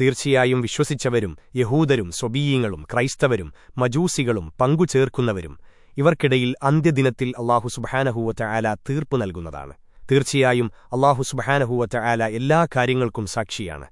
തീർച്ചയായും വിശ്വസിച്ചവരും യഹൂദരും സ്വബീയങ്ങളും ക്രൈസ്തവരും മജൂസികളും പങ്കുചേർക്കുന്നവരും. ഇവർക്കിടയിൽ അന്ത്യദിനത്തിൽ അള്ളാഹു സുബഹാനഹൂവറ്റ ആല തീർപ്പു നൽകുന്നതാണ്. തീർച്ചയായും അള്ളാഹു സുബഹാനഹൂവറ്റ ആല എല്ലാ കാര്യങ്ങൾക്കും സാക്ഷിയാണ്.